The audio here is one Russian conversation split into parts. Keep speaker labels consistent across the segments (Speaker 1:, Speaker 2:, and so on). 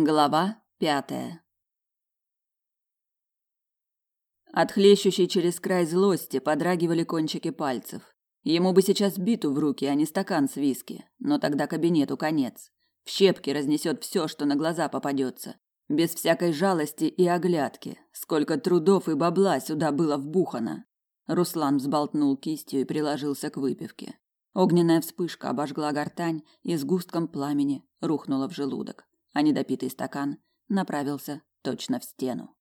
Speaker 1: Глава пятая. От хлещущей через край злости подрагивали кончики пальцев. Ему бы сейчас биту в руки, а не стакан с виски, но тогда кабинету конец. В щепки разнесет все, что на глаза попадется, без всякой жалости и оглядки. Сколько трудов и бабла сюда было вбухано. Руслан взболтнул кистью и приложился к выпивке. Огненная вспышка обожгла гортань и с густком пламени рухнула в желудок а недопитый стакан направился точно в стену.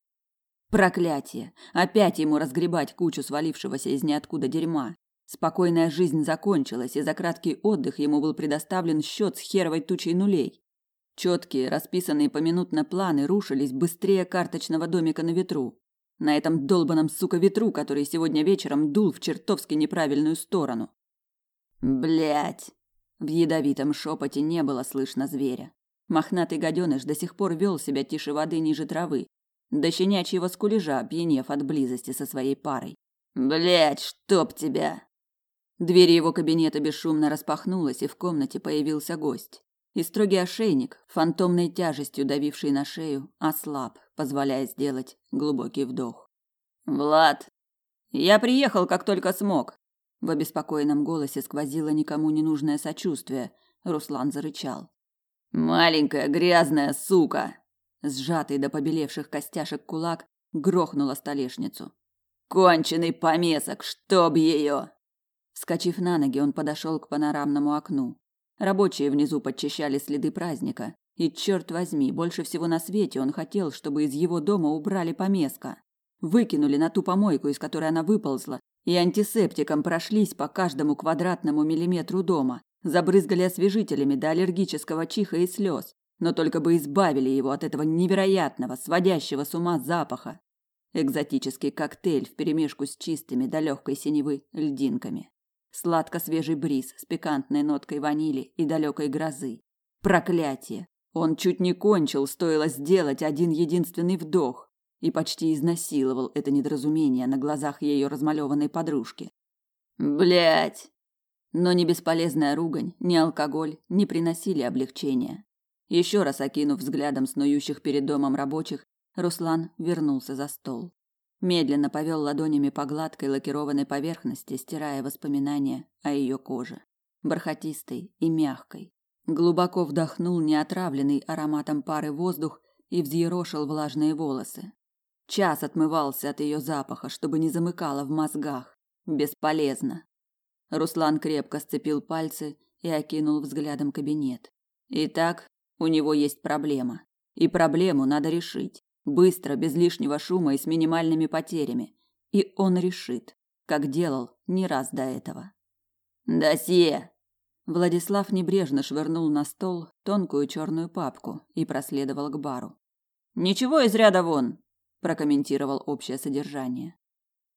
Speaker 1: Проклятие! Опять ему разгребать кучу свалившегося из ниоткуда дерьма. Спокойная жизнь закончилась, и за краткий отдых ему был предоставлен счет с херовой тучей нулей. Четкие, расписанные поминутно планы рушились быстрее карточного домика на ветру. На этом долбаном, сука, ветру, который сегодня вечером дул в чертовски неправильную сторону. Блять! В ядовитом шепоте не было слышно зверя. Мохнатый гаденыш до сих пор вел себя тише воды ниже травы, до щенячьего скулежа, пьянев от близости со своей парой. Блять, чтоб тебя!» Дверь его кабинета бесшумно распахнулась, и в комнате появился гость. И строгий ошейник, фантомной тяжестью давивший на шею, ослаб, позволяя сделать глубокий вдох. «Влад, я приехал, как только смог!» В обеспокоенном голосе сквозило никому не нужное сочувствие. Руслан зарычал. Маленькая грязная сука, сжатый до побелевших костяшек кулак грохнула столешницу. Конченый помесок, чтоб ее! Вскочив на ноги, он подошел к панорамному окну. Рабочие внизу подчищали следы праздника, и черт возьми, больше всего на свете он хотел, чтобы из его дома убрали помеска. Выкинули на ту помойку, из которой она выползла, и антисептиком прошлись по каждому квадратному миллиметру дома, забрызгали освежителями до аллергического чиха и слез, но только бы избавили его от этого невероятного, сводящего с ума запаха. Экзотический коктейль вперемешку с чистыми до легкой синевы льдинками. Сладко-свежий бриз с пикантной ноткой ванили и далекой грозы. Проклятие! Он чуть не кончил, стоило сделать один единственный вдох, и почти изнасиловал это недоразумение на глазах ее размалеванной подружки. Блять! Но ни бесполезная ругань, ни алкоголь не приносили облегчения. Еще раз окинув взглядом снующих перед домом рабочих, Руслан вернулся за стол. Медленно повел ладонями по гладкой лакированной поверхности, стирая воспоминания о ее коже, бархатистой и мягкой. Глубоко вдохнул неотравленный ароматом пары воздух и взъерошил влажные волосы. Час отмывался от ее запаха, чтобы не замыкало в мозгах. Бесполезно. Руслан крепко сцепил пальцы и окинул взглядом кабинет. Итак, у него есть проблема. И проблему надо решить. Быстро, без лишнего шума и с минимальными потерями. И он решит, как делал не раз до этого. «Досье!» Владислав небрежно швырнул на стол тонкую черную папку и проследовал к бару. «Ничего из ряда вон!» – прокомментировал общее содержание.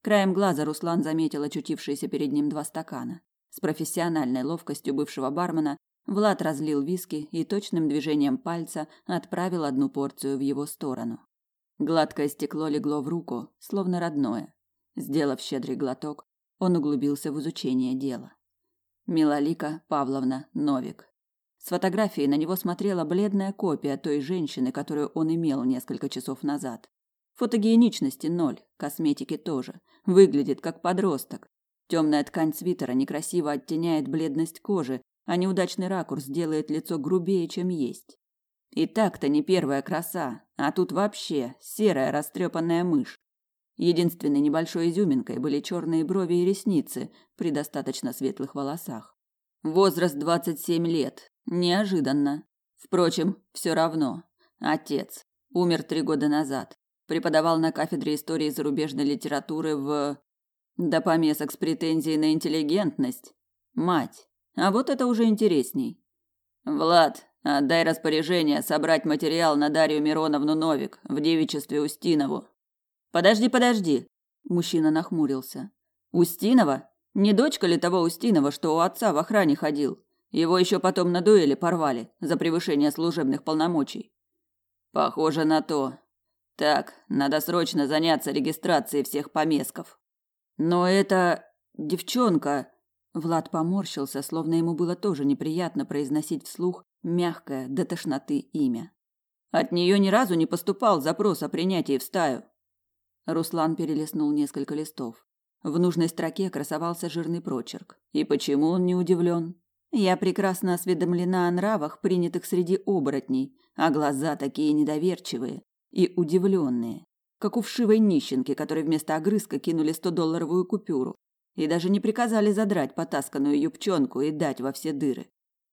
Speaker 1: Краем глаза Руслан заметил очутившиеся перед ним два стакана. С профессиональной ловкостью бывшего бармена Влад разлил виски и точным движением пальца отправил одну порцию в его сторону. Гладкое стекло легло в руку, словно родное. Сделав щедрый глоток, он углубился в изучение дела. Милолика Павловна Новик. С фотографии на него смотрела бледная копия той женщины, которую он имел несколько часов назад. Фотогеничности ноль, косметики тоже. Выглядит как подросток. Темная ткань свитера некрасиво оттеняет бледность кожи, а неудачный ракурс делает лицо грубее, чем есть. И так-то не первая краса, а тут вообще серая растрепанная мышь. Единственной небольшой изюминкой были черные брови и ресницы при достаточно светлых волосах. Возраст 27 лет. Неожиданно. Впрочем, все равно. Отец. Умер три года назад преподавал на кафедре истории зарубежной литературы в... Да помесок с претензией на интеллигентность. Мать. А вот это уже интересней. Влад, отдай распоряжение собрать материал на Дарью Мироновну Новик в девичестве Устинову. Подожди, подожди. Мужчина нахмурился. Устинова? Не дочка ли того Устинова, что у отца в охране ходил? Его еще потом на дуэли порвали за превышение служебных полномочий. Похоже на то. Так, надо срочно заняться регистрацией всех помесков. Но это девчонка. Влад поморщился, словно ему было тоже неприятно произносить вслух мягкое до тошноты имя. От нее ни разу не поступал запрос о принятии в стаю. Руслан перелистнул несколько листов. В нужной строке красовался жирный прочерк. И почему он не удивлен? Я прекрасно осведомлена о нравах, принятых среди оборотней, а глаза такие недоверчивые и удивленные, как у вшивой нищенки, которой вместо огрызка кинули сто-долларовую купюру и даже не приказали задрать потасканную юбчонку и дать во все дыры.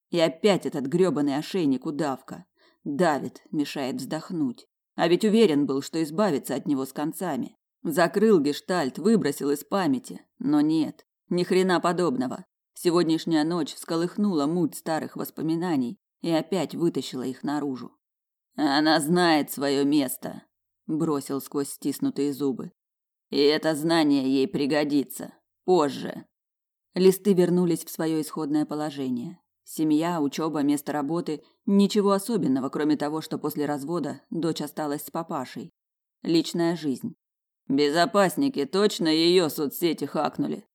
Speaker 1: И опять этот грёбаный ошейник удавка. Давит, мешает вздохнуть. А ведь уверен был, что избавится от него с концами. Закрыл гештальт, выбросил из памяти. Но нет, ни хрена подобного. Сегодняшняя ночь всколыхнула муть старых воспоминаний и опять вытащила их наружу. Она знает свое место, бросил сквозь стиснутые зубы. И это знание ей пригодится позже. Листы вернулись в свое исходное положение. Семья, учеба, место работы ничего особенного, кроме того, что после развода дочь осталась с папашей. Личная жизнь. Безопасники точно ее соцсети хакнули.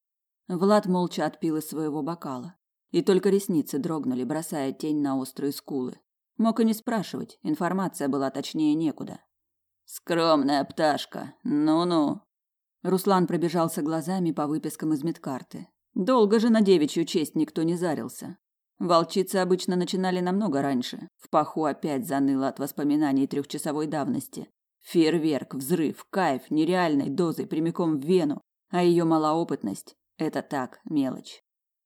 Speaker 1: Влад молча отпил из своего бокала. И только ресницы дрогнули, бросая тень на острые скулы. Мог и не спрашивать, информация была точнее некуда. «Скромная пташка, ну-ну». Руслан пробежался глазами по выпискам из медкарты. Долго же на девичью честь никто не зарился. Волчицы обычно начинали намного раньше. В паху опять заныло от воспоминаний трехчасовой давности. Фейерверк, взрыв, кайф нереальной дозой прямиком в вену, а ее малоопытность это так, мелочь.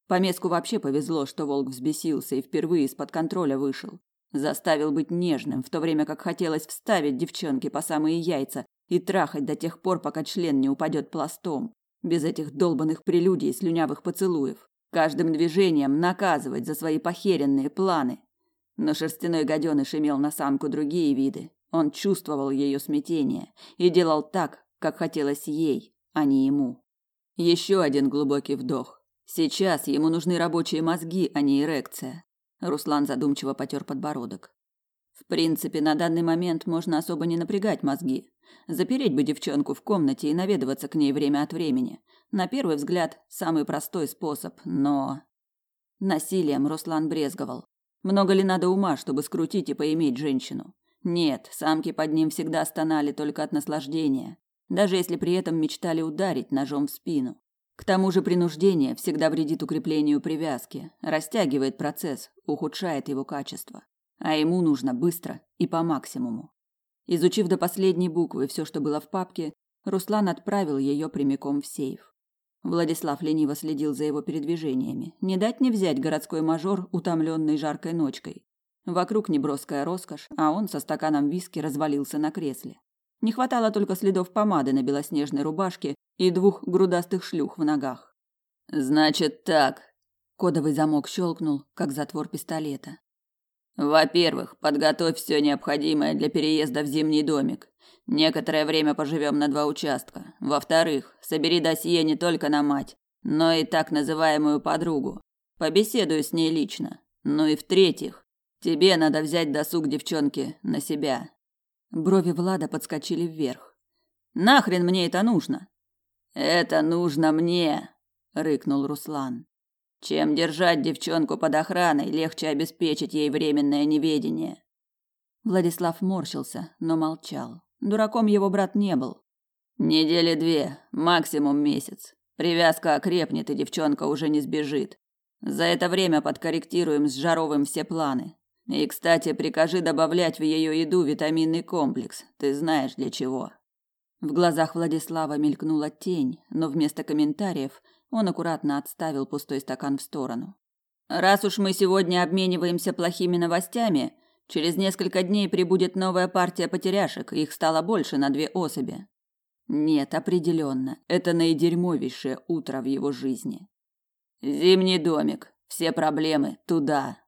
Speaker 1: Помеску вообще повезло, что волк взбесился и впервые из-под контроля вышел. Заставил быть нежным, в то время как хотелось вставить девчонке по самые яйца и трахать до тех пор, пока член не упадет пластом, без этих долбанных прелюдий и слюнявых поцелуев. Каждым движением наказывать за свои похеренные планы. Но шерстяной гаденыш имел на самку другие виды. Он чувствовал ее смятение и делал так, как хотелось ей, а не ему. Еще один глубокий вдох. Сейчас ему нужны рабочие мозги, а не эрекция. Руслан задумчиво потер подбородок. В принципе, на данный момент можно особо не напрягать мозги. Запереть бы девчонку в комнате и наведываться к ней время от времени. На первый взгляд, самый простой способ, но... Насилием Руслан брезговал. Много ли надо ума, чтобы скрутить и поиметь женщину? Нет, самки под ним всегда стонали только от наслаждения даже если при этом мечтали ударить ножом в спину. К тому же принуждение всегда вредит укреплению привязки, растягивает процесс, ухудшает его качество. А ему нужно быстро и по максимуму. Изучив до последней буквы все, что было в папке, Руслан отправил ее прямиком в сейф. Владислав лениво следил за его передвижениями. Не дать не взять городской мажор, утомленный жаркой ночкой. Вокруг неброская роскошь, а он со стаканом виски развалился на кресле. Не хватало только следов помады на белоснежной рубашке и двух грудастых шлюх в ногах. Значит так. Кодовый замок щелкнул, как затвор пистолета. Во-первых, подготовь все необходимое для переезда в зимний домик. Некоторое время поживем на два участка. Во-вторых, собери досье не только на мать, но и так называемую подругу. Побеседуй с ней лично. Ну и в-третьих, тебе надо взять досуг девчонки на себя. Брови Влада подскочили вверх. Нахрен мне это нужно? Это нужно мне, рыкнул Руслан. Чем держать девчонку под охраной, легче обеспечить ей временное неведение. Владислав морщился, но молчал. Дураком его брат не был. Недели две, максимум месяц. Привязка окрепнет, и девчонка уже не сбежит. За это время подкорректируем с Жаровым все планы. И, кстати, прикажи добавлять в ее еду витаминный комплекс. Ты знаешь для чего. В глазах Владислава мелькнула тень, но вместо комментариев он аккуратно отставил пустой стакан в сторону. Раз уж мы сегодня обмениваемся плохими новостями, через несколько дней прибудет новая партия потеряшек, их стало больше на две особи. Нет, определенно, это наидерьмовейшее утро в его жизни. Зимний домик, все проблемы туда.